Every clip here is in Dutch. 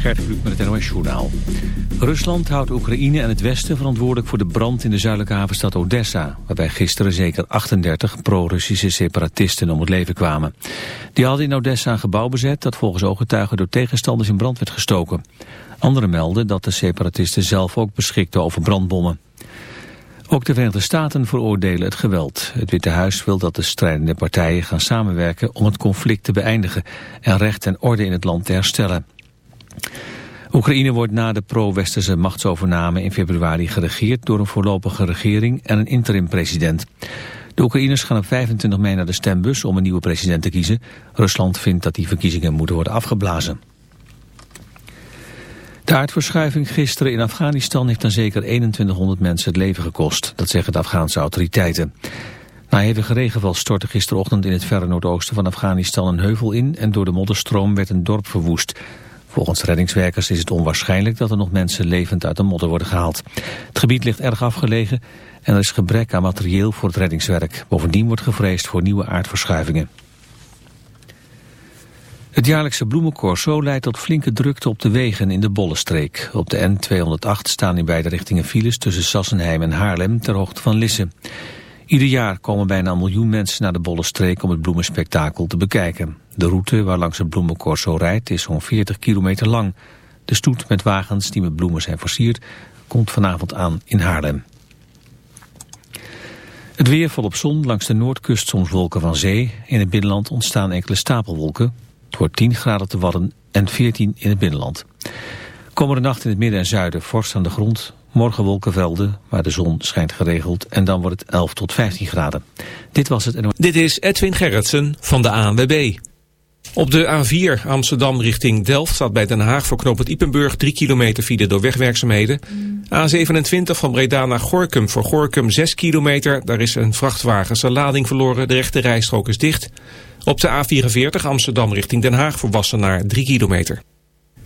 Gert met het NOS Journaal. Rusland houdt Oekraïne en het Westen verantwoordelijk voor de brand in de zuidelijke havenstad Odessa, waarbij gisteren zeker 38 pro-Russische separatisten om het leven kwamen. Die hadden in Odessa een gebouw bezet dat volgens ooggetuigen door tegenstanders in brand werd gestoken. Anderen melden dat de separatisten zelf ook beschikten over brandbommen. Ook de Verenigde Staten veroordelen het geweld. Het Witte Huis wil dat de strijdende partijen gaan samenwerken om het conflict te beëindigen en recht en orde in het land te herstellen. Oekraïne wordt na de pro-westerse machtsovername in februari geregeerd door een voorlopige regering en een interim-president. De Oekraïners gaan op 25 mei naar de stembus om een nieuwe president te kiezen. Rusland vindt dat die verkiezingen moeten worden afgeblazen. De aardverschuiving gisteren in Afghanistan heeft dan zeker 2100 mensen het leven gekost. Dat zeggen de Afghaanse autoriteiten. Na hevige regenval stortte gisterochtend in het verre noordoosten van Afghanistan een heuvel in en door de modderstroom werd een dorp verwoest. Volgens reddingswerkers is het onwaarschijnlijk dat er nog mensen levend uit de modder worden gehaald. Het gebied ligt erg afgelegen en er is gebrek aan materieel voor het reddingswerk. Bovendien wordt gevreesd voor nieuwe aardverschuivingen. Het jaarlijkse bloemencorso leidt tot flinke drukte op de wegen in de Bollenstreek. Op de N208 staan in beide richtingen files tussen Sassenheim en Haarlem ter hoogte van Lisse. Ieder jaar komen bijna een miljoen mensen naar de Bollenstreek om het bloemenspektakel te bekijken. De route waar langs het bloemencorso rijdt is zo'n 40 kilometer lang. De stoet met wagens die met bloemen zijn versierd komt vanavond aan in Haarlem. Het weer volop zon, langs de noordkust soms wolken van zee. In het binnenland ontstaan enkele stapelwolken. Het wordt 10 graden te Wadden en 14 in het binnenland. Komende nacht in het midden en zuiden vorst aan de grond. Morgen wolkenvelden, waar de zon schijnt geregeld. En dan wordt het 11 tot 15 graden. Dit was het. Dit is Edwin Gerritsen van de ANWB. Op de A4 Amsterdam richting Delft staat bij Den Haag voor knooppunt Ipenburg 3 kilometer file door wegwerkzaamheden. A27 van Breda naar Gorkum voor Gorkum 6 kilometer. Daar is een vrachtwagen zijn lading verloren. De rechte rijstrook is dicht. Op de A44 Amsterdam richting Den Haag voor Wassenaar 3 kilometer.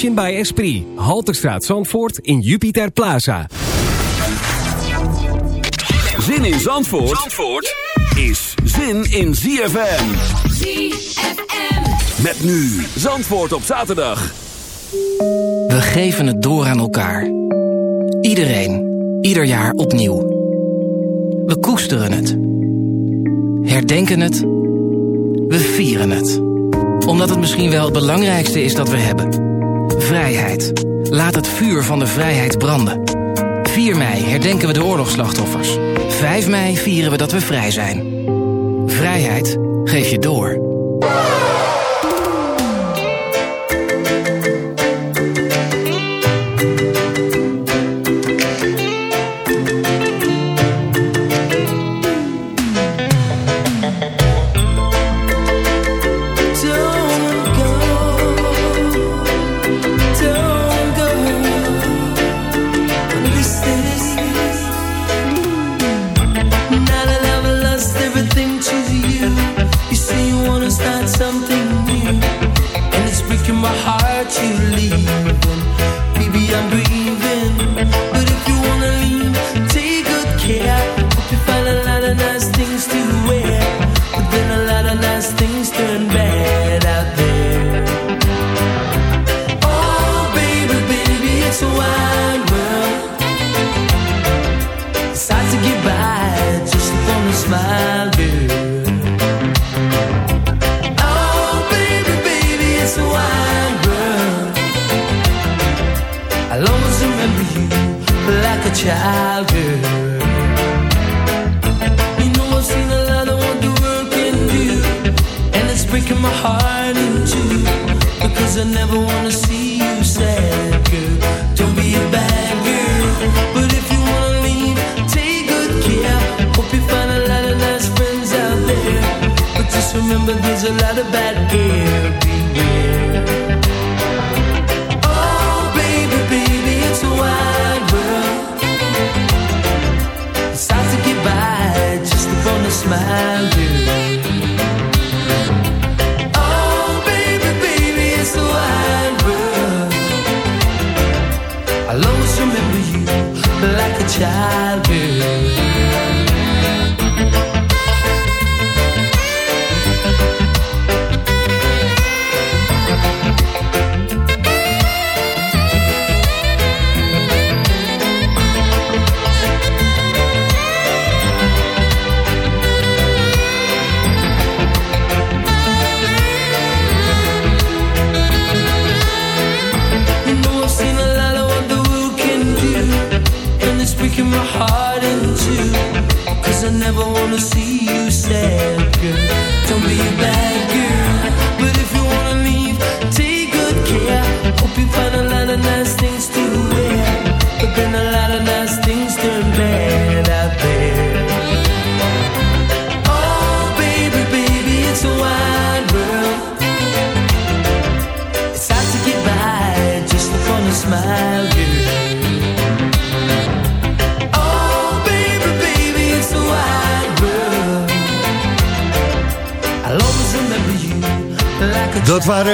Emotion by Esprit. Halterstraat Zandvoort in Jupiter Plaza. Zin in Zandvoort, Zandvoort is zin in ZFM. ZFM. Met nu Zandvoort op zaterdag. We geven het door aan elkaar. Iedereen, ieder jaar opnieuw. We koesteren het. Herdenken het. We vieren het. Omdat het misschien wel het belangrijkste is dat we hebben. Vrijheid. Laat het vuur van de vrijheid branden. 4 mei herdenken we de oorlogsslachtoffers. 5 mei vieren we dat we vrij zijn. Vrijheid geef je door.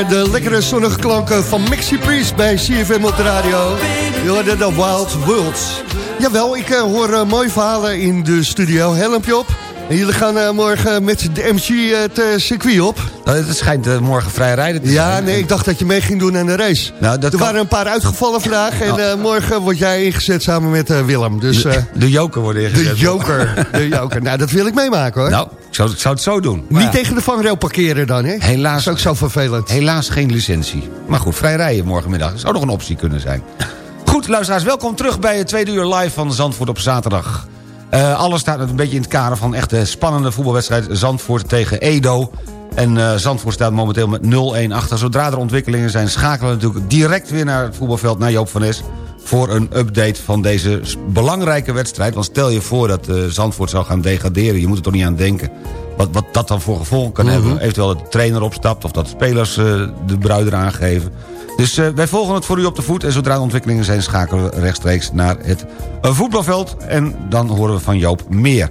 Waren de lekkere zonnige klanken van Maxi Priest bij CFM op de radio. Je hoorde de Wild Worlds. Jawel, ik eh, hoor eh, mooie verhalen in de studio. Helmpje op. En jullie gaan eh, morgen met de MC het circuit op. Nou, het schijnt morgen vrij rijden te Ja, zijn. nee, ik dacht dat je mee ging doen aan de race. Nou, dat er kan- waren een paar uitgevallen vandaag. En eh, morgen word jij ingezet samen met Willem. Dus De joker worden ingezet. de joker. De joker. Nou, dat wil ik meemaken hoor. Nou, zou, ik zou het zo doen. Maar Niet ja, tegen de vangrail parkeren dan, hè? Helaas- Dat is ook zo vervelend. Helaas geen licentie. Maar goed, vrij rijden morgenmiddag. Zou nog een optie kunnen zijn. Goed, luisteraars, welkom terug bij het tweede uur live van Zandvoort op zaterdag. Eh, alles staat een beetje in het kader van echt een spannende voetbalwedstrijd... Zandvoort tegen Edo. En eh, Zandvoort staat momenteel met 0-1 achter. Zodra er ontwikkelingen zijn, schakelen we natuurlijk direct weer naar het voetbalveld... naar Joop van Es voor een update van deze belangrijke wedstrijd. Want stel je voor dat eh, Zandvoort zou gaan degraderen. Je moet er toch niet aan denken. Wat, wat dat dan voor gevolgen kan hebben. Eventueel dat de trainer opstapt of dat de spelers eh, de bruid eraan geven. Dus eh, wij volgen het voor u op de voet. En zodra er ontwikkelingen zijn, schakelen we rechtstreeks naar het voetbalveld. En dan horen we van Joop meer.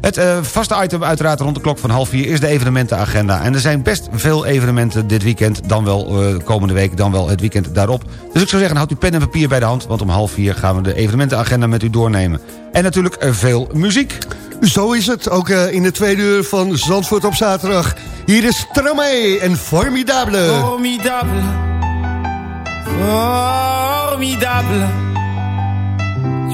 Het eh, vaste item uiteraard rond de klok van half vier is de evenementenagenda. En er zijn best veel evenementen dit weekend, dan wel eh, komende week, dan wel het weekend daarop. Dus ik zou zeggen, houd uw pen en papier bij de hand... want om half vier gaan we de evenementenagenda met u doornemen. En natuurlijk eh, veel muziek. Zo is het, ook eh, in de tweede uur van Zandvoort op zaterdag. Hier is Tramé en Formidable. Formidable, Formidable.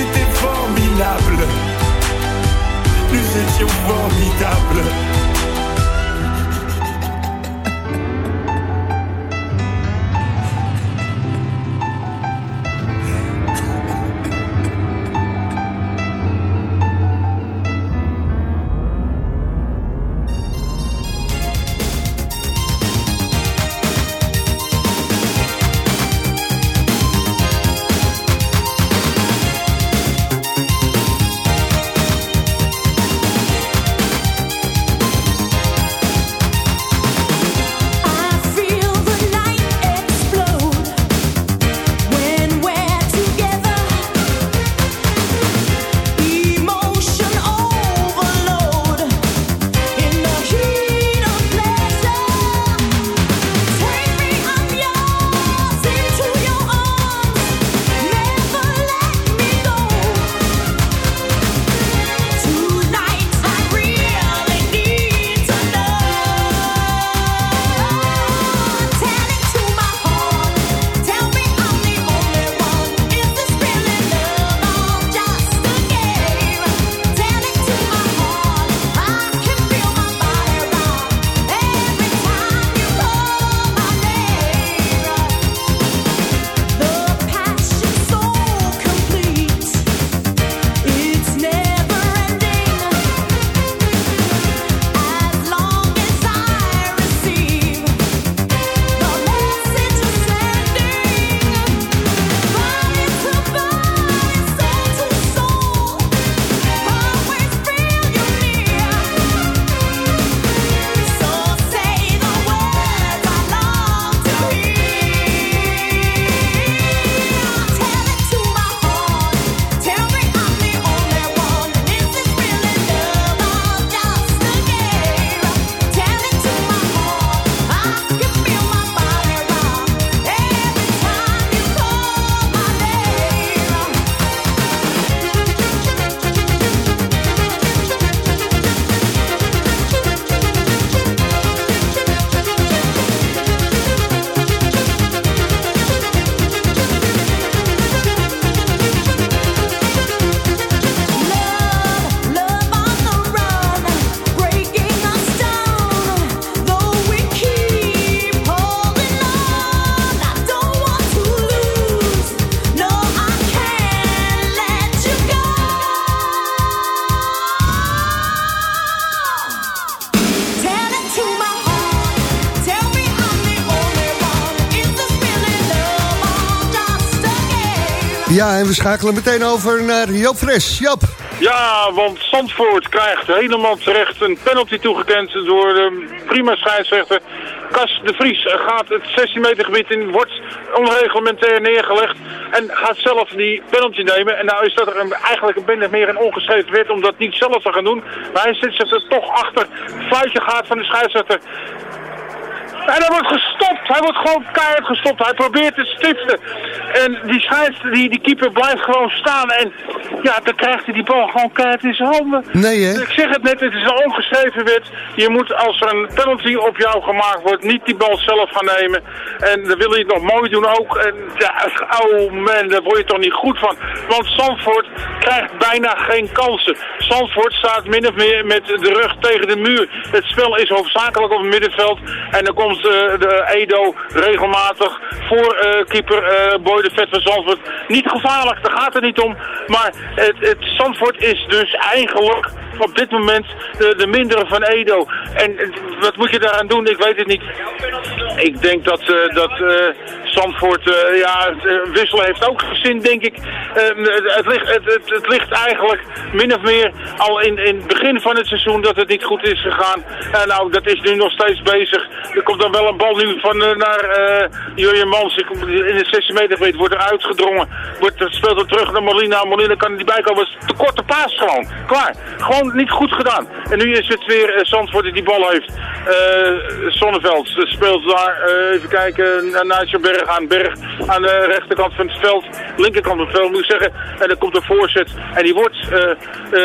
j'étais formidable. Nous étions formidables. Ja, en we schakelen meteen over naar Joop Fres. Joop. Ja, want Zandvoort krijgt helemaal terecht een penalty toegekend door de prima scheidsrechter. Cas de Vries gaat het 16 meter gebied in, wordt onreglementair neergelegd en gaat zelf die penalty nemen. En nou is dat er eigenlijk een beetje meer een ongeschreven wet om dat niet zelf te gaan doen. Maar hij zit zich er toch achter. Fluitje gaat van de scheidsrechter. En hij wordt gestopt. Hij wordt gewoon keihard gestopt. Hij probeert te stiften. En die scheids, die, die keeper blijft gewoon staan. En ja, dan krijgt hij die bal gewoon keihard in zijn handen. Nee, hè? Ik zeg het net, het is een ongeschreven wet. Je moet als er een penalty op jou gemaakt wordt, niet die bal zelf gaan nemen. En dan wil je het nog mooi doen ook. En ja, oh man, daar word je toch niet goed van. Want Zandvoort krijgt bijna geen kansen. Zandvoort staat min of meer met de rug tegen de muur. Het spel is hoofdzakelijk op het middenveld. En dan komt eh, de Edo regelmatig voor eh, keeper eh, Boy de Vet van Zandvoort. Niet gevaarlijk, daar gaat het niet om. Maar het, het Zandvoort is dus eigenlijk op dit moment de, de mindere van Edo. En wat moet je daaraan doen? Ik weet het niet. Ik denk dat, eh, dat eh, ja, wisselen heeft ook gezin, denk ik. Eh, het, ligt, het, het, ligt eigenlijk min of meer al in, in het begin van het seizoen dat het niet goed is gegaan. En nou, dat is nu nog steeds bezig. Er komt dan wel een bal nu van naar Jurjen Mans. In de 16 meter gebied wordt er uitgedrongen. Wordt, speelt er terug naar Molina. Molina kan er niet bij komen. Het is te korte paas gewoon. Klaar. Gewoon niet goed gedaan. En nu is het weer eh, Zandvoort die die bal heeft. Eh Sonneveld speelt daar, eh, even kijken, naar Nigel Berg aan Berg. Aan de rechterkant van het veld, linkerkant van het veld moet ik zeggen. En dan komt een voorzet. En die wordt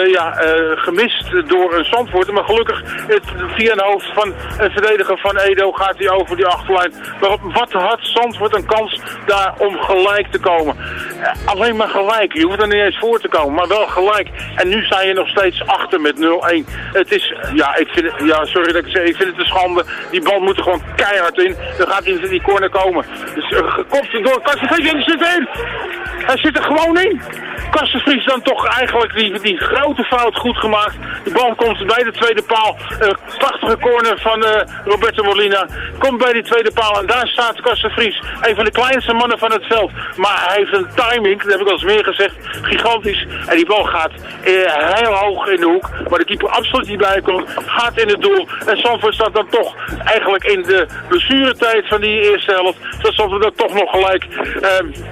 ja, gemist door een Zandvoort. Maar gelukkig het, via een hoofd van een verdediger van Edo gaat hij over die achterlijn. Maar wat had Zandvoort een kans daar om gelijk te komen? Alleen maar gelijk. Je hoeft er niet eens voor te komen, maar wel gelijk. En nu sta je nog steeds achter met 0-1. Het is, ja, ik vind het, ja, sorry dat ik zeg, ik vind het een schande. Die bal moet er gewoon keihard in. Dan gaat hij in die corner komen. Dus uh, gekopt door Kastenvries zit erin. Hij zit er gewoon in. Kastenvries dan toch eigenlijk die, die grote fout goed gemaakt. De bal komt bij de tweede paal. Uh, prachtige corner van uh, Roberto Molina. Komt bij die tweede paal en daar staat Kastenvries. Een van de kleinste mannen van het veld. Maar hij heeft een timing, dat heb ik al eens meer gezegd, gigantisch. En die bal gaat eh, heel hoog in de hoek. Waar de keeper absoluut niet bij komt. Gaat in het doel. En Zandvoort staat dan toch eigenlijk in de blessuretijd van die eerste helft. Dat Zandvoort dat toch nog gelijk eh,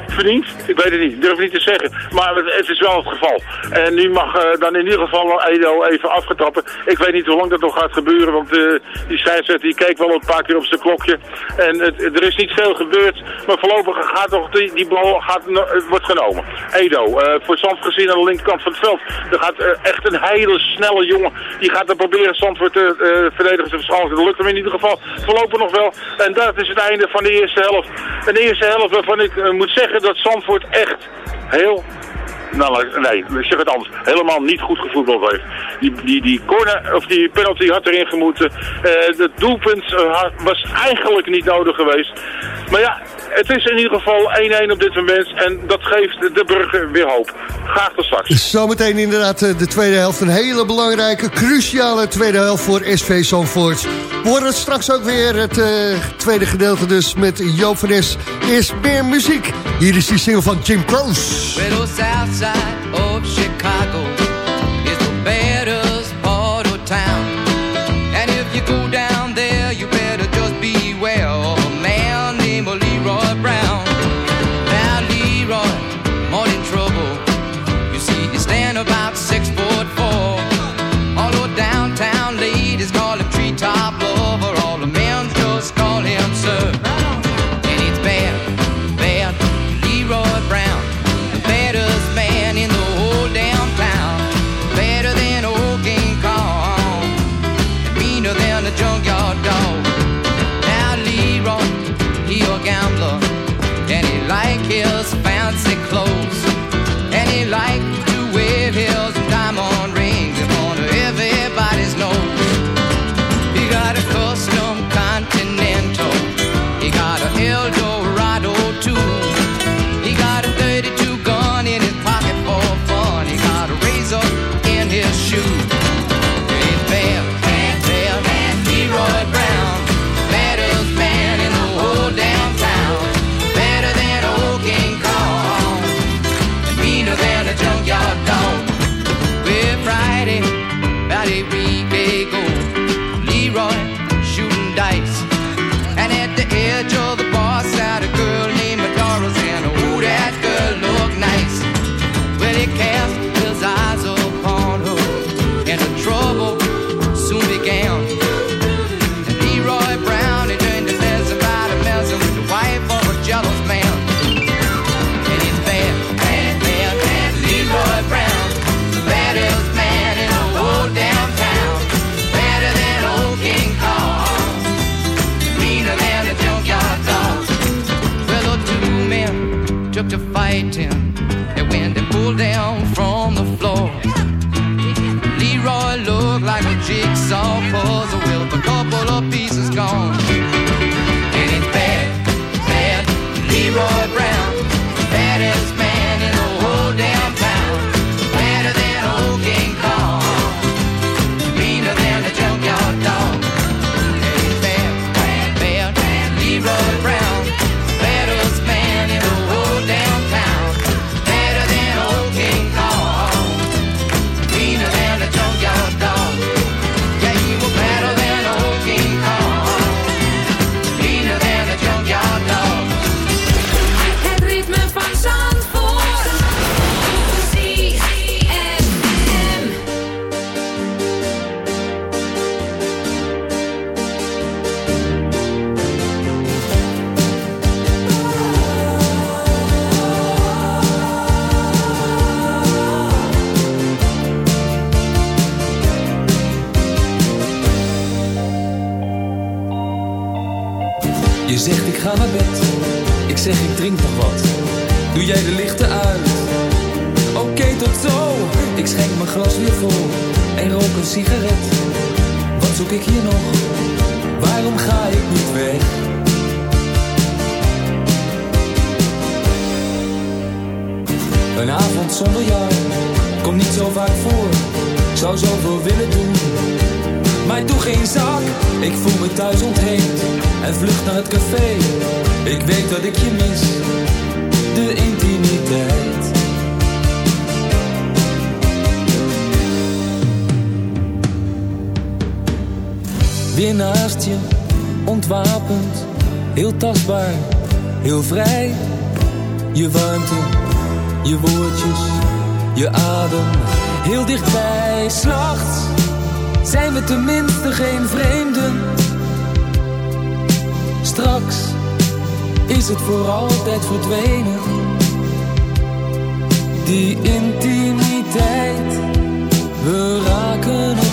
verdient. Ik weet het niet, durf niet te zeggen. Maar het, is wel het geval. En nu mag eh, dan in ieder geval Edo even afgetrappen. Ik weet niet hoe lang dat nog gaat gebeuren. Want eh, die scheidsrechter die keek wel een paar keer op zijn klokje. En het, er is niet veel gebeurd. Maar voorlopig gaat toch die, die bal gaat, het wordt genomen. Edo, eh, voor Zandvoort gezien aan de linkerkant van het veld. Er gaat eh, echt een hele snelle jongen. Die gaat er proberen Zandvoort te eh, verdedigen te verschalken. Dat lukt hem in ieder geval voorlopig nog wel. En dat is het einde van de eerste helft. En de eerste helft waarvan ik eh, moet zeggen dat Zandvoort echt heel nou, nee, ik zeg het anders. Helemaal niet goed gevoetbald heeft. Die, die, die corner, of die penalty had erin gemoeten. Eh het doelpunt eh, was eigenlijk niet nodig geweest. Maar ja, het is in ieder geval 1-1 op dit moment. En dat geeft de burger weer hoop. Graag tot straks. Zometeen inderdaad eh, de tweede helft. Een hele belangrijke, cruciale tweede helft voor SV Zandvoort. We horen straks ook weer het eh, tweede gedeelte dus met Joop van Es. Eerst meer muziek. Hier is die single van Jim Croce. Chicago ik zeg ik drink nog wat. Doe jij de lichten uit? Oké, tot zo. Ik schenk mijn glas weer vol en rook een sigaret. Wat zoek ik hier nog? Waarom ga ik niet weg? Een avond zonder jou komt niet zo vaak voor. Ik zou zoveel willen doen, ik doe geen zak. Ik voel me thuis ontheemd en vlucht naar het café. Ik weet dat ik je mis, de intimiteit. Weer naast je, ontwapend, heel tastbaar, heel vrij. Je warmte, je woordjes, je adem, heel dichtbij. S'nachts zijn we tenminste geen vreemden. Straks is het voor altijd verdwenen. Die intimiteit, we raken het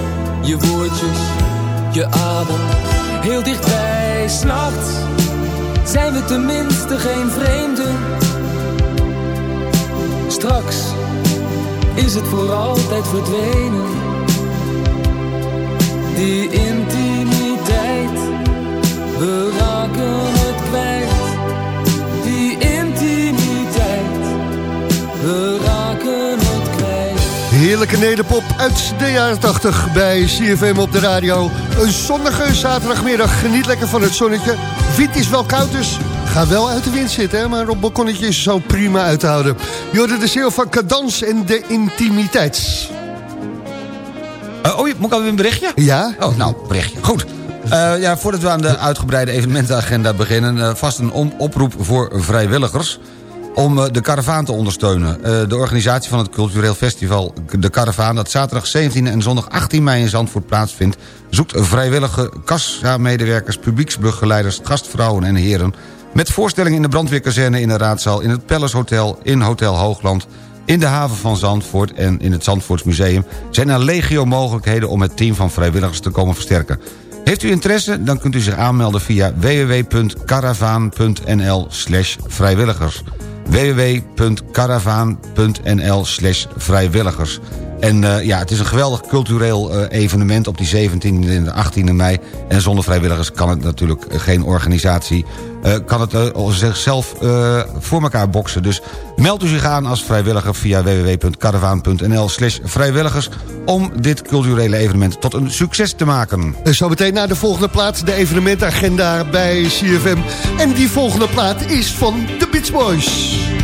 je woordjes, je adem, heel dichtbij. S'nachts zijn we tenminste geen vreemden. Straks is het voor altijd verdwenen. Die intimiteit, we raken Heerlijke nederpop uit de jaren 80 bij CFM op de radio. Een zonnige zaterdagmiddag. Geniet lekker van het zonnetje. Wind is wel koud, dus ga wel uit de wind zitten. Hè? Maar op balkonnetje is zo prima uit te houden. Je hoorde de ziel van Cadans en de intimiteit. Eh, oh, moet ik alweer een berichtje? Ja. Oh, nou, berichtje. Goed. Eh, ja, voordat we aan de uitgebreide evenementenagenda beginnen... eh, vast een oproep voor vrijwilligers om eh, de Caravaan te ondersteunen. Eh, de organisatie van het cultureel festival De Caravaan... dat zaterdag 17 en zondag 18 mei in Zandvoort plaatsvindt... zoekt vrijwillige kassa-medewerkers, publieksbegeleiders, gastvrouwen en heren... met voorstellingen in de brandweerkazerne in de raadzaal... in het Palace Hotel, in Hotel Hoogland... In de haven van Zandvoort en in het Zandvoortsmuseum... zijn er legio mogelijkheden om het team van vrijwilligers te komen versterken. Heeft u interesse, dan kunt u zich aanmelden via www.caravaan.nl vrijwilligers www.caravaan.nl vrijwilligers en eh, ja, het is een geweldig cultureel eh, evenement op die 17e en de 18e mei. En zonder vrijwilligers kan het natuurlijk geen organisatie... eh, kan het zichzelf voor elkaar boksen. Dus meld u zich aan als vrijwilliger via www.caravaan.nl vrijwilligers... om dit culturele evenement tot een succes te maken. En zo meteen naar de volgende plaat, de evenementagenda bij CFM. En die volgende plaat is van de Beach Boys.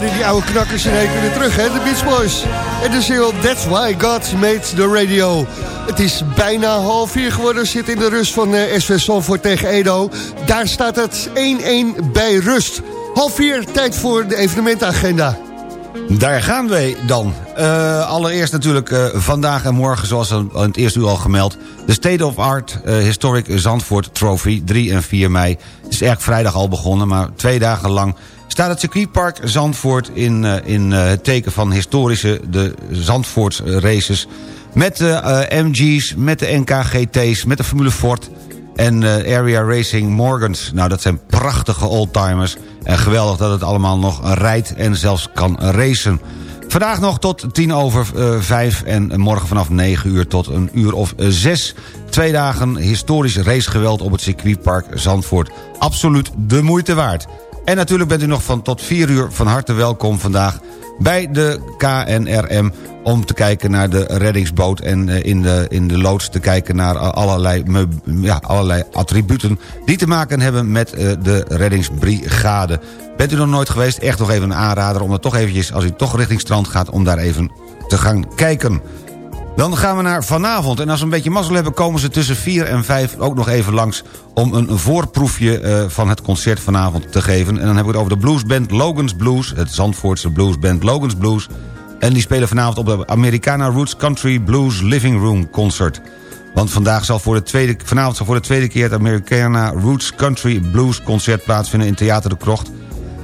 Die oude knakkers in één weer terug, hè, de Beach Boys. En de single That's Why God Made the Radio. Het is bijna half vier geworden, zit in de rust van eh, SV Zandvoort tegen Edo. Daar staat het 1-1 bij rust. Half vier, tijd voor de evenementenagenda. Daar gaan wij dan. Eh, allereerst natuurlijk eh, vandaag en morgen, zoals al in het eerste uur al gemeld... de State of Art Historic Zandvoort Trophy, 3 en 4 mei. Is erg vrijdag al begonnen, maar twee dagen lang... staat het circuitpark Zandvoort in, eh, in eh, het teken van historische... de Zandvoorts races... met de eh, MG's, met de NKGT's, met de Formule Ford en Area Racing Morgans. Nou, dat zijn prachtige oldtimers. En geweldig dat het allemaal nog rijdt en zelfs kan racen. Vandaag nog tot tien over eh, vijf en morgen vanaf negen uur tot een uur of eh, zes. Twee dagen historisch racegeweld op het circuitpark Zandvoort. Absoluut de moeite waard. En natuurlijk bent u nog van tot vier uur van harte welkom vandaag bij de KNRM om te kijken naar de reddingsboot... en eh, in de, in de loods te kijken naar allerlei, ja, allerlei attributen... die te maken hebben met eh, de reddingsbrigade. Bent u nog nooit geweest? Echt nog even een aanrader om er toch eventjes... als u toch richting strand gaat, om daar even te gaan kijken. Dan gaan we naar vanavond. En als we een beetje mazzel hebben, komen ze tussen 4 en 5 ook nog even langs... om een voorproefje eh, van het concert vanavond te geven. En dan hebben we het over de bluesband Logan's Blues. Het Zandvoortse bluesband Logan's Blues. En die spelen vanavond op de Americana Roots Country Blues Living Room Concert. Want vandaag zal voor de tweede, vanavond zal voor de tweede keer... het Americana Roots Country Blues Concert plaatsvinden in Theater de Krocht...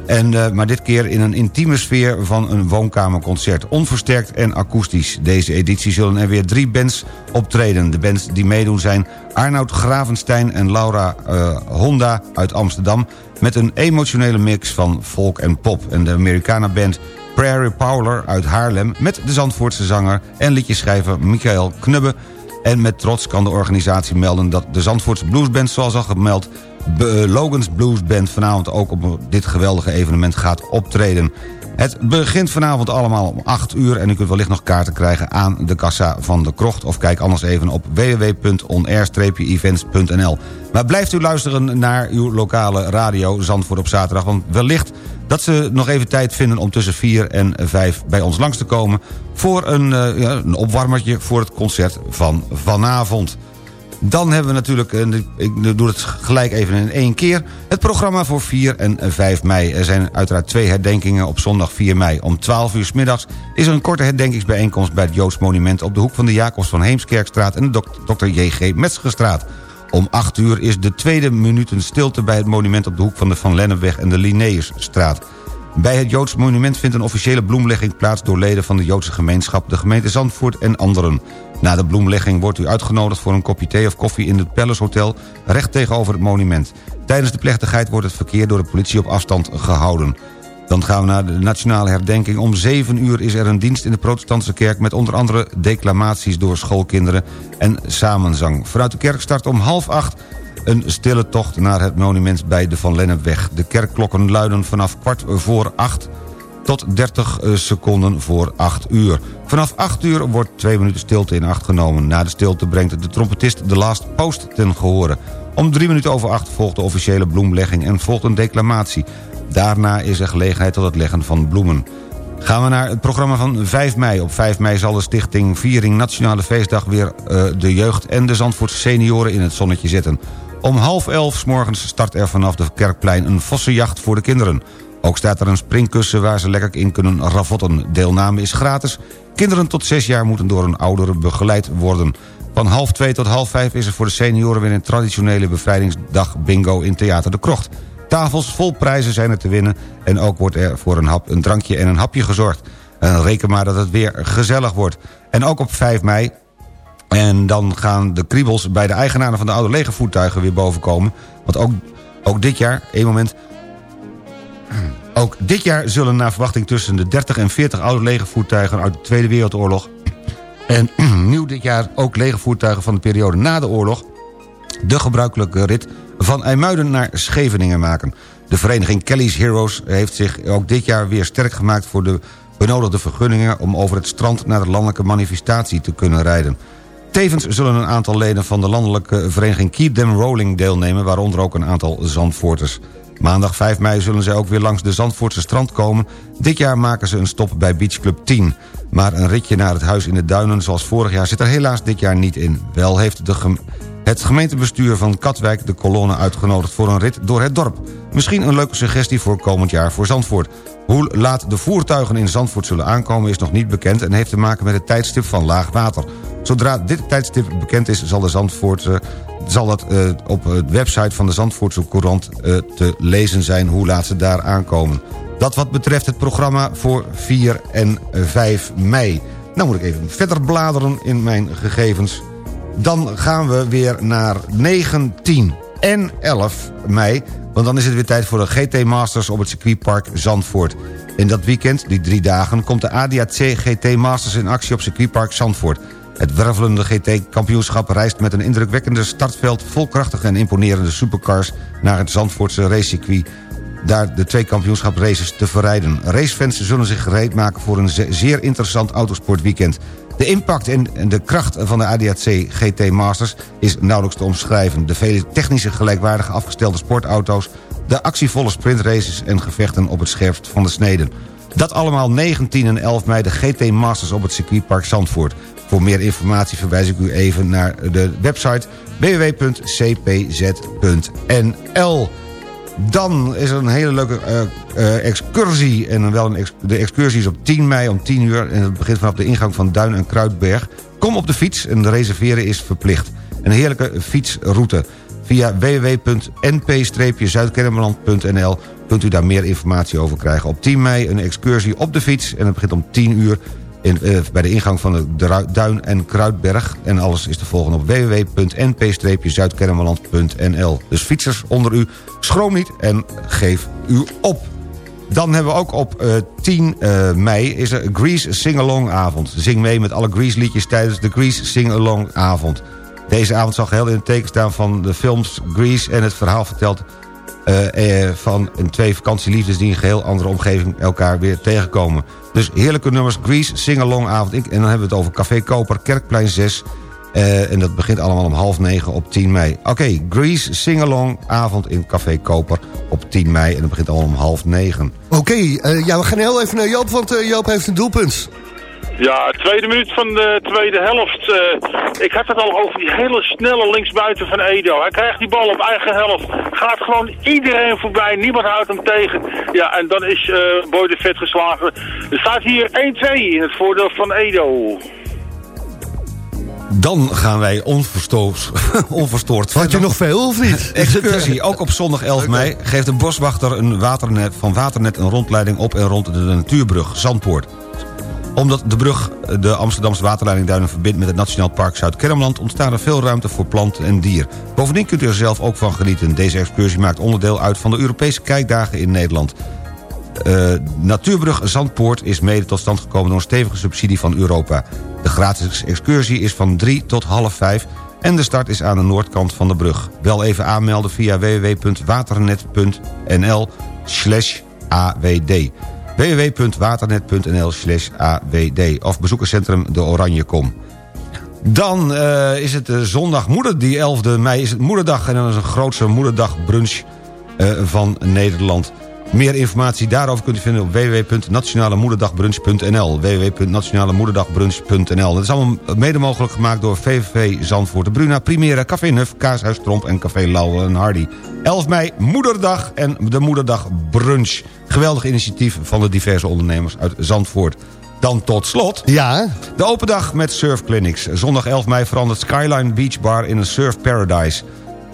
En, eh, maar dit keer in een intieme sfeer van een woonkamerconcert. Onversterkt en akoestisch. Deze editie zullen er weer drie bands optreden. De bands die meedoen zijn Arnoud Gravenstein en Laura eh, Honda uit Amsterdam... met een emotionele mix van folk en pop. En de Americana band Prairie Powler uit Haarlem... met de Zandvoortse zanger en liedjeschrijver Michael Knubbe... En met trots kan de organisatie melden dat de Zandvoortse Bluesband... zoals al gemeld, Logan's Blues Band vanavond ook op dit geweldige evenement gaat optreden. Het begint vanavond allemaal om 8 uur... en u kunt wellicht nog kaarten krijgen aan de kassa van de krocht... of kijk anders even op www.onair-events.nl. Maar blijft u luisteren naar uw lokale radio Zandvoort op zaterdag... want wellicht dat ze nog even tijd vinden om tussen 4 en 5 bij ons langs te komen... voor een, eh, ja, een opwarmertje voor het concert van vanavond. Dan hebben we natuurlijk, ik doe het gelijk even in één keer... het programma voor 4 en 5 mei. Er zijn uiteraard twee herdenkingen op zondag 4 mei. Om 12 uur s middags is er een korte herdenkingsbijeenkomst... bij het Joods Monument op de hoek van de Jacobs van Heemskerkstraat... en de Dr. J.G. Metzgerstraat. Om 8 uur is de tweede minuten stilte bij het monument... op de hoek van de Van Lennepweg en de Linnaeusstraat. Bij het Joods monument vindt een officiële bloemlegging plaats... door leden van de Joodse gemeenschap, de gemeente Zandvoort en anderen. Na de bloemlegging wordt u uitgenodigd voor een kopje thee of koffie... in het Palace Hotel, recht tegenover het monument. Tijdens de plechtigheid wordt het verkeer door de politie op afstand gehouden. Dan gaan we naar de nationale herdenking. Om 7 uur is er een dienst in de protestantse kerk... met onder andere declamaties door schoolkinderen en samenzang. Vanuit de kerk start om half acht Een stille tocht naar het monument bij de Van Lennepweg. De kerkklokken luiden vanaf kwart voor acht tot 30 seconden voor 8 uur. Vanaf 8 uur wordt 2 minuten stilte in acht genomen. Na de stilte brengt de trompetist de last post ten gehore. Om 3 minuten over 8 volgt de officiële bloemlegging en volgt een declamatie. Daarna is er gelegenheid tot het leggen van bloemen. Gaan we naar het programma van 5 mei. Op 5 mei zal de stichting Viering Nationale Feestdag... weer uh, de jeugd en de Zandvoortse senioren in het zonnetje zetten. Om half elf s morgens start er vanaf de Kerkplein een vossenjacht voor de kinderen. Ook staat er een springkussen waar ze lekker in kunnen ravotten. Deelname is gratis. Kinderen tot 6 jaar moeten door een oudere begeleid worden. Van half 2 tot half 5 is er voor de senioren weer een traditionele bevrijdingsdag bingo in Theater de Krocht. Tafels vol prijzen zijn er te winnen en ook wordt er voor een, hap, een drankje en een hapje gezorgd. En reken maar dat het weer gezellig wordt. En ook op 5 mei en dan gaan de kriebels bij de eigenaren van de oude legervoertuigen weer bovenkomen. Want ook, ook dit jaar, één moment... Ook dit jaar zullen naar verwachting tussen de 30 en 40 oude legervoertuigen uit de Tweede Wereldoorlog... en nieuw dit jaar ook legervoertuigen van de periode na de oorlog... de gebruikelijke rit van IJmuiden naar Scheveningen maken. De vereniging Kelly's Heroes heeft zich ook dit jaar weer sterk gemaakt... voor de benodigde vergunningen om over het strand naar de landelijke manifestatie te kunnen rijden. Tevens zullen een aantal leden van de landelijke vereniging Keep Them Rolling deelnemen... waaronder ook een aantal Zandvoorters. Maandag 5 mei zullen zij ook weer langs de Zandvoortse strand komen. Dit jaar maken ze een stop bij Beach Club 10. Maar een ritje naar het huis in de Duinen zoals vorig jaar zit er helaas dit jaar niet in. Wel heeft de het gemeentebestuur van Katwijk de kolonne uitgenodigd voor een rit door het dorp. Misschien een leuke suggestie voor komend jaar voor Zandvoort. Hoe laat de voertuigen in Zandvoort zullen aankomen is nog niet bekend... en heeft te maken met het tijdstip van laag water. Zodra dit tijdstip bekend is, zal, de Zandvoortse, zal dat uh, op de website van de Zandvoortse Courant uh, te lezen zijn... hoe laat ze daar aankomen. Dat wat betreft het programma voor 4 en 5 mei. Nou moet ik even verder bladeren in mijn gegevens. Dan gaan we weer naar 19 en 11 mei... want dan is het weer tijd voor de GT Masters op het circuitpark Zandvoort. In dat weekend, die drie dagen, komt de ADAC GT Masters in actie op circuitpark Zandvoort. Het wervelende GT-kampioenschap reist met een indrukwekkende startveld... volkrachtige en imponerende supercars naar het Zandvoortse racecircuit daar de twee kampioenschapraces te verrijden. Racefans zullen zich gereed maken voor een zeer interessant autosportweekend. De impact en de kracht van de ADAC GT Masters is nauwelijks te omschrijven. De vele technische gelijkwaardige afgestelde sportauto's... de actievolle sprintraces en gevechten op het scherpst van de sneden. Dat allemaal 19 en 11 mei de GT Masters op het circuitpark Zandvoort. Voor meer informatie verwijs ik u even naar de website www.cpz.nl. Dan is er een hele leuke uh, uh, excursie. En wel een de excursie is op 10 mei om 10 uur. En het begint vanaf de ingang van Duin en Kruidberg. Kom op de fiets en reserveren is verplicht. Een heerlijke fietsroute. Via www.np-zuidkennemerland.nl kunt u daar meer informatie over krijgen. Op 10 mei een excursie op de fiets. En het begint om 10 uur uh, bij de ingang van de Duin en Kruidberg. En alles is te volgen op www.np-zuidkennemerland.nl. Dus fietsers onder u, schroom niet en geef u op. Dan hebben we ook op uh, 10 uh, mei is er Grease Sing-Along avond. Zing mee met alle Grease liedjes tijdens de Grease Sing-Along avond. Deze avond zal geheel in het teken staan van de films Grease... en het verhaal vertelt van een twee vakantieliefdes... die in een geheel andere omgeving elkaar weer tegenkomen. Dus heerlijke nummers, Grease, Sing-Along avond. En dan hebben we het over Café Koper, Kerkplein 6... Uh, en dat begint allemaal om half negen op 10 mei. Oké, okay, Grease Sing-Along avond in Café Koper op 10 mei. En dat begint allemaal om half negen. Oké, uh, ja, we gaan heel even naar Joop, want uh, Joop heeft een doelpunt. Ja, tweede minuut van de tweede helft. Uh, ik had het al over die hele snelle linksbuiten van Edo. Hij krijgt die bal op eigen helft. Gaat gewoon iedereen voorbij. Niemand houdt hem tegen. Ja, en dan is uh, Boy de Vet geslagen. Er staat hier 1-2 in het voordeel van Edo. Dan gaan wij onverstoord, onverstoord Had je nog veel of niet? Excursie, ook op zondag 11 okay. mei... geeft een boswachter een waternet, van Waternet een rondleiding op en rond de natuurbrug Zandpoort omdat de brug de Amsterdamse waterleiding Duinen verbindt... met het Nationaal Park Zuid-Kennemerland... ontstaat er veel ruimte voor planten en dier. Bovendien kunt u er zelf ook van genieten. Deze excursie maakt onderdeel uit van de Europese kijkdagen in Nederland. Uh, Natuurbrug Zandpoort is mede tot stand gekomen... door een stevige subsidie van Europa. De gratis excursie is van 3 tot half 5 En de start is aan de noordkant van de brug. Wel even aanmelden via www.waternet.nl slash awd www.waternet.nl slash awd of bezoekerscentrum de Oranjekom. Dan eh, is het eh, zondag moeder, die 11e mei is het moederdag... en dan is een grootste moederdagbrunch eh, van Nederland. Meer informatie daarover kunt u vinden op www.nationalemoederdagbrunch.nl www.nationalemoederdagbrunch.nl Dat is allemaal mede mogelijk gemaakt door VVV Zandvoort de Bruna, Primera, Café Nuf, Kaashuis Tromp en Café Lauwe en Hardy. 11 mei Moederdag en de Moederdag Brunch. Geweldig initiatief van de diverse ondernemers uit Zandvoort. Dan tot slot... Ja? De open dag met Surf Clinics. Zondag 11 mei verandert Skyline Beach Bar in een surf paradise.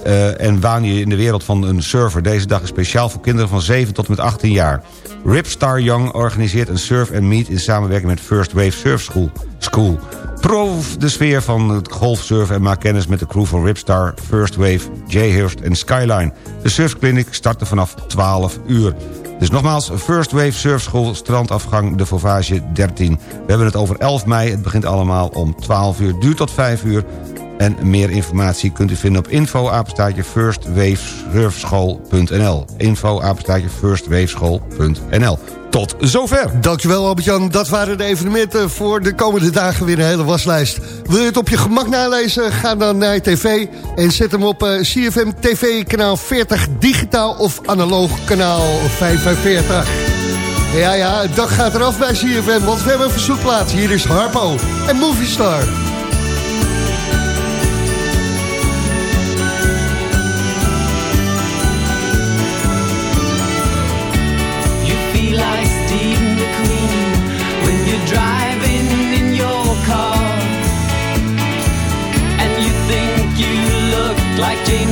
Uh, en waan je in de wereld van een surfer. Deze dag is speciaal voor kinderen van 7 tot en met 18 jaar. Ripstar Young organiseert een surf and meet... in samenwerking met First Wave Surf School. School. Proef de sfeer van het golfsurfen en maak kennis met de crew van Ripstar, First Wave, J-Hurst en Skyline. De surfclinic startte vanaf 12 uur. Dus nogmaals, First Wave Surfschool, strandafgang De Fauvage 13. We hebben het over 11 mei, het begint allemaal om 12 uur, duurt tot 5 uur. En meer informatie kunt u vinden op info apenstaatje firstwavesurfschool.nl info Tot zover. Dankjewel Albert-Jan. Dat waren de evenementen voor de komende dagen weer een hele waslijst. Wil je het op je gemak nalezen? Ga dan naar tv en zet hem op uh, CFM TV kanaal 40 digitaal of analoog kanaal 45. Ja, ja, het dag gaat eraf bij CFM, want we hebben een verzoekplaats. Hier is Harpo en Movie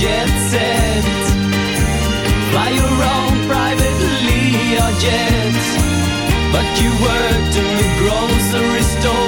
jet set. Fly your own privately or jet. But you worked in the grocery store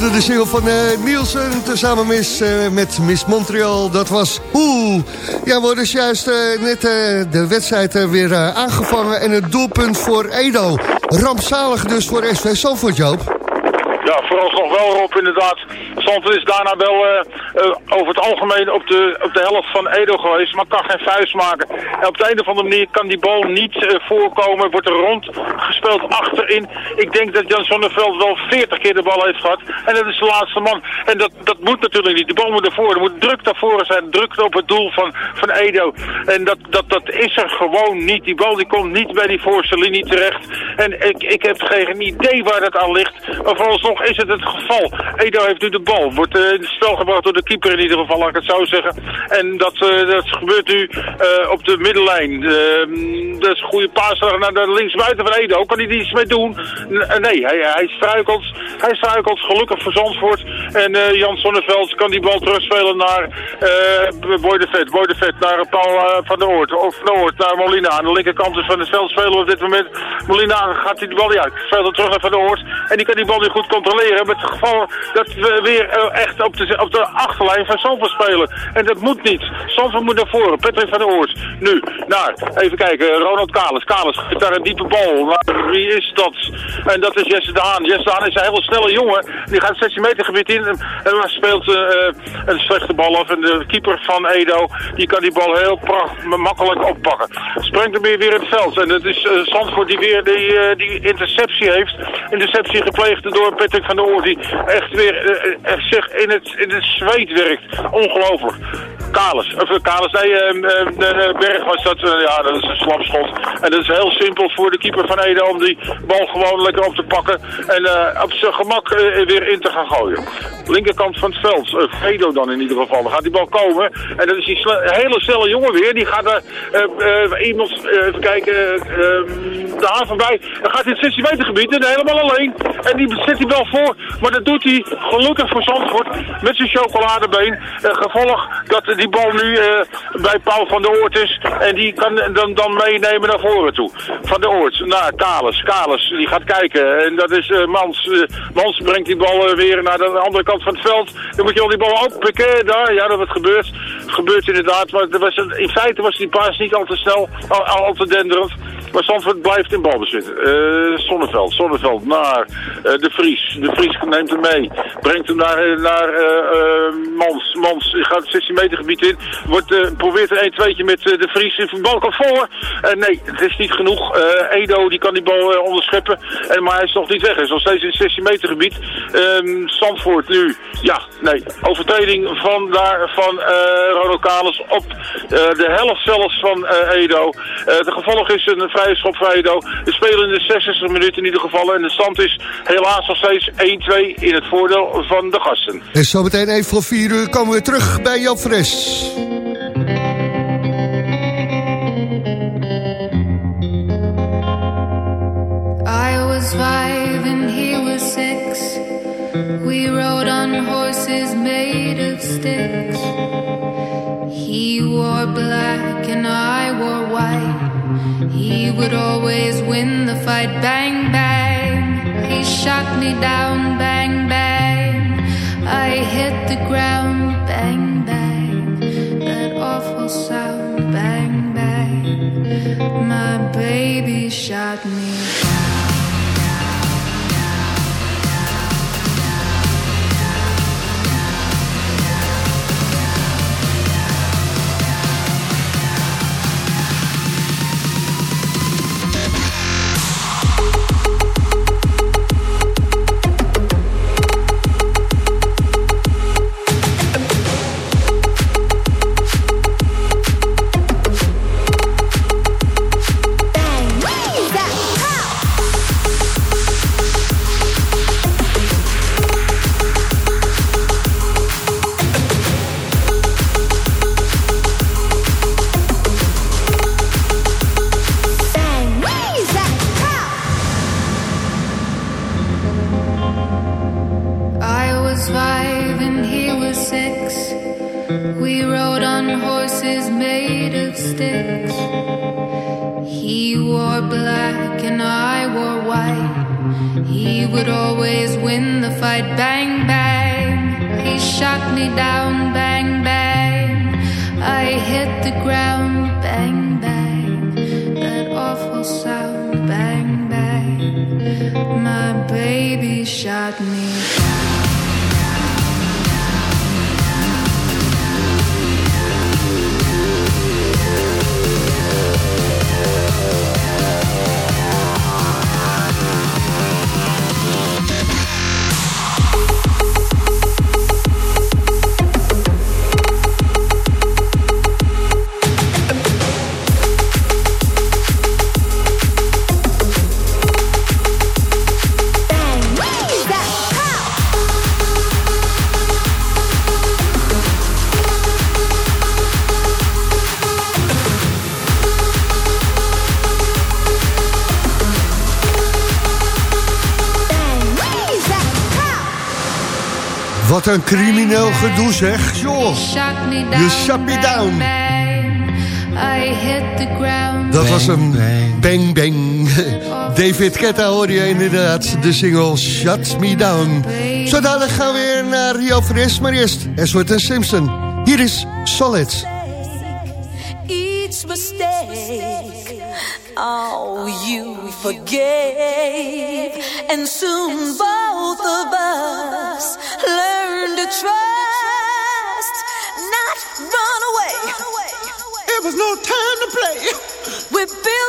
hoorde de single van eh, Nielsen tezamen mis, eh, met Miss Montreal. Dat was Oeh. Ja, we dus juist eh, net de wedstrijd weer aangevangen. En het doelpunt voor Edo. Rampzalig dus voor SV Zandvoort, Joop. Ja, vooralsnog wel Rob, inderdaad. Zandvoort is daarna wel eh, eh, over het algemeen op de, op de helft van Edo geweest, maar kan geen vuist maken. En op de een of andere manier kan die bal niet eh, voorkomen, wordt er rond gespeeld achterin. Ik denk dat Jan Zonneveld wel 40 keer de bal heeft gehad en dat is de laatste man. En dat, dat moet natuurlijk niet, de bal moet ervoor, er moet druk daarvoor zijn, druk op het doel van, van Edo. En dat, dat, dat is er gewoon niet, die bal die komt niet bij die voorste linie terecht. En ik, ik heb geen idee waar dat aan ligt, maar vooralsnog is het het geval. Edo heeft nu de bal, wordt eh, in het spel gebracht door de keeper in ieder geval, laat ik het zo zeggen. En dat, eh, dat gebeurt nu eh, op de middenlijn. Ehm, dat is een goede paasslag naar de linksbuiten van Edo. Kan hij iets mee doen? Nee, hij, hij struikelt. Hij struikelt, gelukkig voor Zandvoort. En Jan Sonneveld kan die bal terugspelen naar uh, Boy de Vet. Boy de naar Paul van der Oort. Of van der Oort naar Molina. Aan de linkerkant dus van het veld spelen op dit moment. Molina gaat hij die bal, ja, speelt hem terug naar Van der Oort. En die kan die bal nu goed controleren. Met het geval dat we weer eh, echt op de, op de achterlijn van Zandvoort spelen. En dat moet niet. Zandvoort moet naar voren. Patrick van der Oort. Nu, naar, even kijken, Ronald Kalis. Kalis geeft daar een diepe bal. Maar wie is dat? En dat is Jesse Daan. Jesse Daan is een hele snelle jongen. Die gaat het 16 meter gebied in. En speelt eh, een slechte bal af. En de keeper van Edo, die kan die bal heel makkelijk oppakken. Springt hem weer in het veld. En het is uh, die weer die, die interceptie heeft. Interceptie gepleegd door Patrick van der Oort. Die echt weer eh, eh, zich in het, in het zweet werkt. Ongelooflijk. Kalis, of uh, Kalis, nee, uh, uh, Berg was dat, ja, dat is een slapschot. En dat is heel simpel voor de keeper van Ede om die bal gewoon lekker op te pakken en op zijn gemak weer in te gaan gooien. Linkerkant van het veld, uh, Fredo dan in ieder geval, dan gaat die bal komen. En dat is die hele snelle jongen weer, die gaat er iemand, even kijken, uh, de haan voorbij. Dan gaat hij het 16 meter gebied en helemaal alleen. En die zet die bal voor. Maar dat doet hij gelukkig voor Zandvoort met zijn chocoladebeen. Eh, gevolg dat die bal nu eh, bij Paul van der Oort is. En die kan dan, dan meenemen naar voren toe. Van der Oort naar Kalis. Kalis die gaat kijken. En dat is eh, Mans. Mans brengt die bal weer naar de andere kant van het veld. Dan moet je al die bal oppikken. Daar, ja, dat wat gebeurt. gebeurt inderdaad. Maar was in feite was die paas niet al te snel, al, al te denderend. Maar Zandvoort blijft in balbezit. Uh, Zonneveld, Zonneveld naar eh, De Vries. De Vries neemt hem mee. Brengt hem naar, eh, naar Mans. Mans gaat het 16 meter gebied in. Wordt, probeert een 1-2'tje met De Vries. De bal komt voor. Nee, het is niet genoeg. Edo die kan die bal onderscheppen. En, maar hij is nog niet weg. Hij is nog steeds in het 16 meter gebied. Ehm Zandvoort nu. Ja, nee. Overtreding van, daar, van Ronald Kalis op de helft zelfs van Edo. De gevolg is een vrije schop voor Edo. We spelen in de 66 minuten in ieder geval. En de stand is helaas nog steeds 1-2 in het voordeel van de gasten. En zometeen even voor 4 uur komen we terug bij Jan Fres. I was five and he was six. We rode on horses made of sticks. He wore black and I wore white. He would always win the fight. Bang, bang. He shot me down. Bang, bang. I hit the ground. Bang, bang. That awful sound. Bang, bang. My baby shot me. I Wat een crimineel gedoe zeg. Joh, Shot me down. je shut me down. I hit the ground. Dat was een bang bang. David Ketta hoorde je inderdaad. De single Shut Me Down. Zo dadelijk gaan we weer naar Rio Fres. Maar eerst Eswert en Simpson. Hier is Solid. each mistake. Oh, you forgave, and soon both of us trust, not run away. It was no time to play. We build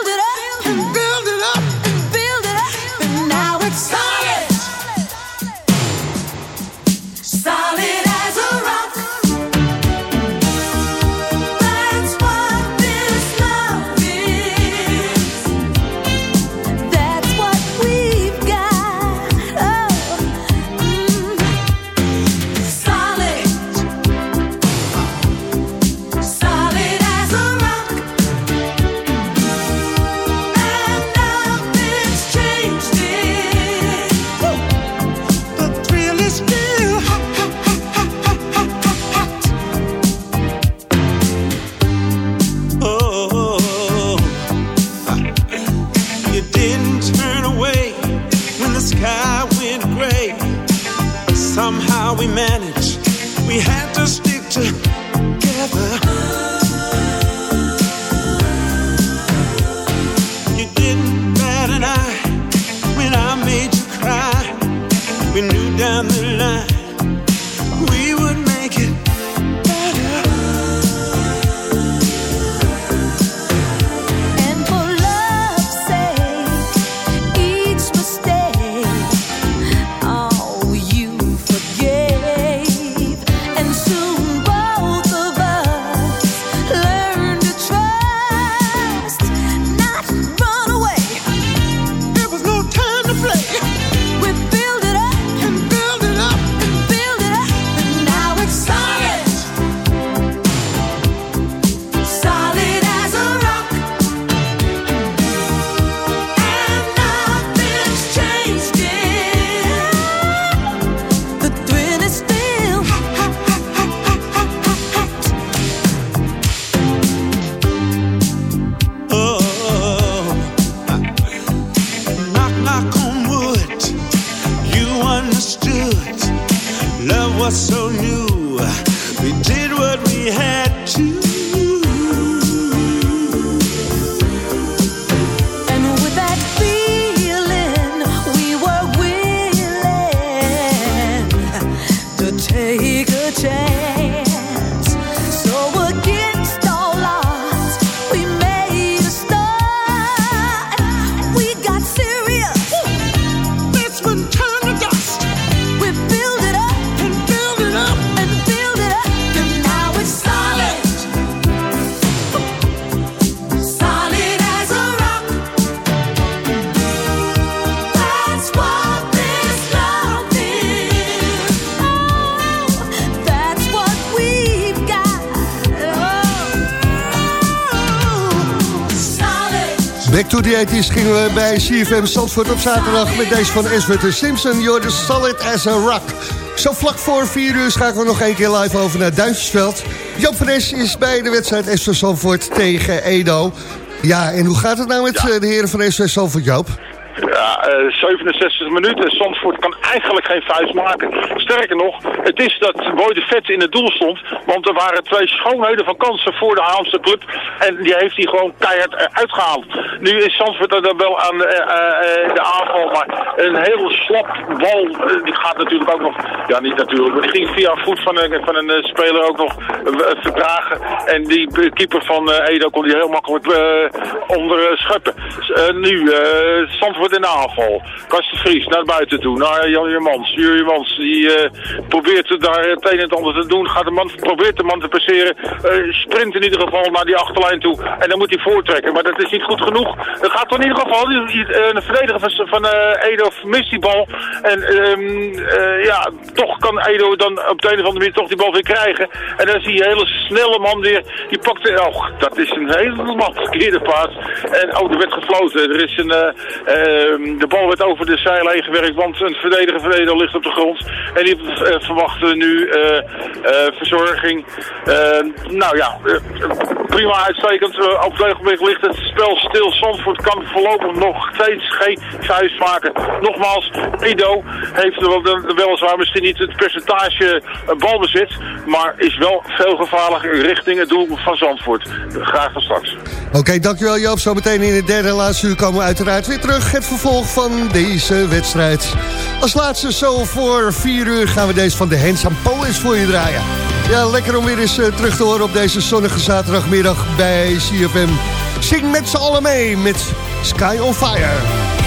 take a chance. Back to the 80s gingen we bij CFM Zandvoort op zaterdag... met deze van Esbert Simpson, You're the solid as a rock. Zo vlak voor 4 uur schakelen we nog één keer live over naar Duitsersveld. Joop van Es is bij de wedstrijd SV Zandvoort tegen Edo. Ja, en hoe gaat het nou met eh, de heren van SV Zandvoort, Joop? Ja, eh, 67 minuten. Zandvoort kan eigenlijk geen vuist maken. Sterker nog, het is dat Boy de in het doel stond. Want er waren twee schoonheden van kansen voor de Haamse club. En die heeft hij gewoon keihard eh, uitgehaald. Nu is Zandvoort dan wel aan eh, eh, de aanval. Maar een heel slap bal. eh, die gaat natuurlijk ook nog... Ja, niet natuurlijk. Maar die ging via voet van een, van een eh, speler ook nog eh, verdragen. En die eh, keeper van eh, Edo kon die heel makkelijk eh, onder eh, scheppen. S- eh, nu, eh Zandvoort in de aanval. Karsten Vries naar buiten toe, naar Jan Jurmans. Mans, die eh, probeert daar het een en het ander te doen. Gaat de man, probeert de man te passeren. Eh, sprint in ieder geval naar die achterlijn toe. En dan moet hij voortrekken. Maar dat is niet goed genoeg. Het gaat toch in ieder geval. eh, Een verdediger van, van eh, Edo mist die bal. En ehm, eh, ja, toch kan Edo dan op de een of andere manier toch die bal weer krijgen. En dan zie je een hele snelle man weer. Die pakt de... Oh, dat is een helemaal verkeerde paas. En oh, er werd gefloten. Er is een... de bal werd over de zijlijn heen gewerkt. Want een verdediger ligt op de grond. En die eh, verwachten nu eh, eh, verzorging. Eh, nou ja, prima uitstekend. Op het ogenblik ligt het spel stil. Zandvoort kan voorlopig nog steeds geen vuist maken. Nogmaals, Edo heeft wel, de- weliswaar misschien niet het percentage balbezit. Maar is wel veel gevaarlijker richting het doel van Zandvoort. Graag van straks. Oké, dankjewel Joop. Zometeen in het derde laatste uur komen we uiteraard weer terug. Het vervolg van deze wedstrijd. Als laatste zo voor vier uur gaan we deze van de Handsome Police voor je draaien. Ja, lekker om weer eens eh, terug te horen op deze zonnige zaterdagmiddag bij CFM. Zing met z'n allen mee met Sky on Fire.